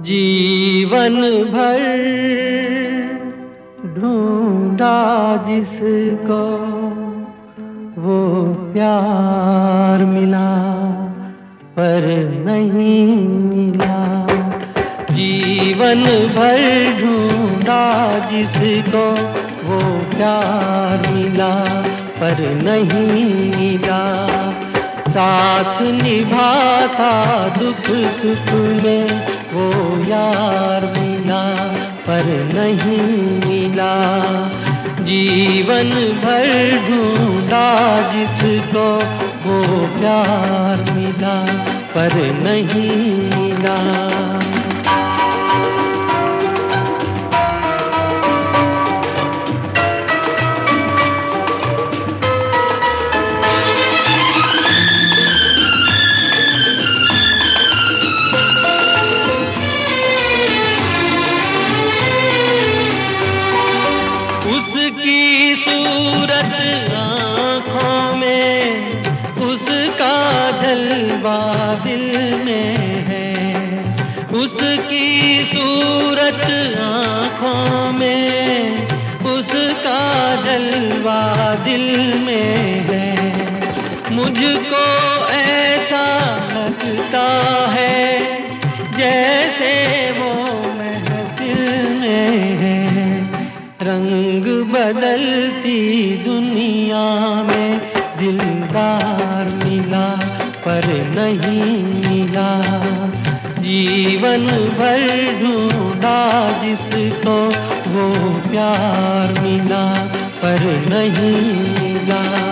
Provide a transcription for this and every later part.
भर ढूंढा जिसको वो प्यार मिला, पर नहीं मिला। जीवन भर ढूंढा जिसको वो प्यार मिला, पर नहीं मिला। साथ निभाता दुख सुख में वो यार मिला, पर नहीं मिला। जीवन भर ढूंढा जिसको वो प्यार मिला, पर नहीं मिला। जलवा दिल में है। उसकी सूरत आँखों में, उसका जलवा दिल में है। मुझको ऐसा लगता है, जैसे वो महफिल में है। रंग बदलती दुनिया में दिलदार मिला पर नहीं मिला। जीवन भर ढूंढा जिसको वो प्यार मिला पर नहीं मिला।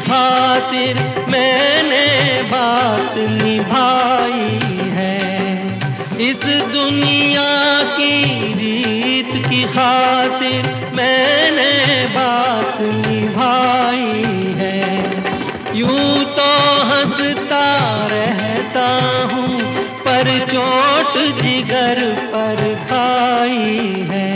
खातिर मैंने बात निभाई है। इस दुनिया की रीत की खातिर मैंने बात निभाई है। यूँ तो हंसता रहता हूँ, पर चोट जिगर पर खाई है।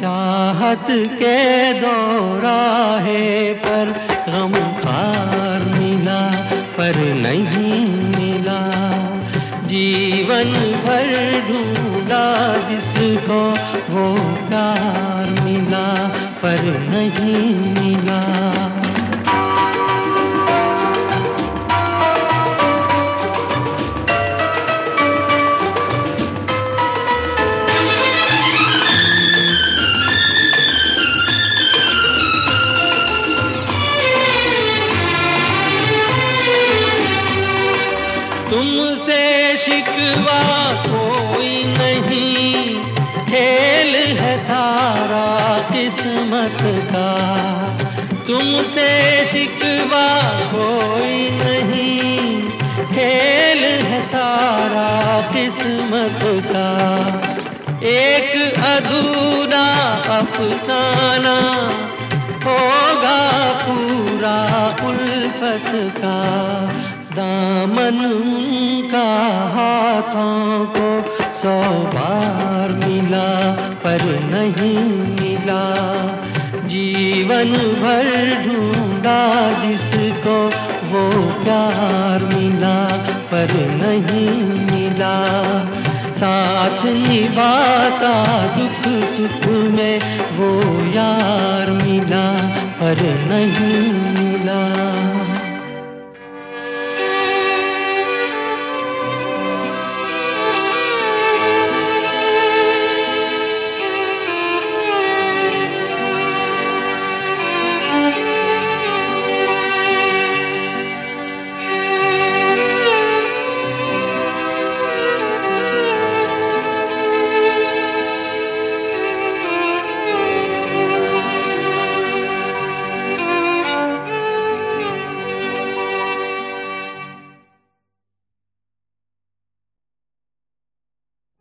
चाहत के दौराहे पर गम पार मिला, पर नहीं मिला। जीवन भर ढूंढा जिसको वो प्यार मिला, पर नहीं मिला। शिकवा कोई नहीं। खेल है सारा किस्मत का। तुमसे शिकवा कोई नहीं। खेल है सारा किस्मत का। एक अधूरा अफसाना होगा पूरा उल्फत का। दामन का हाथों को सौ बार मिला, पर नहीं मिला। जीवन भर ढूंढा जिसको वो प्यार मिला, पर नहीं मिला। साथ निभाता दुख सुख में वो यार मिला, पर नहीं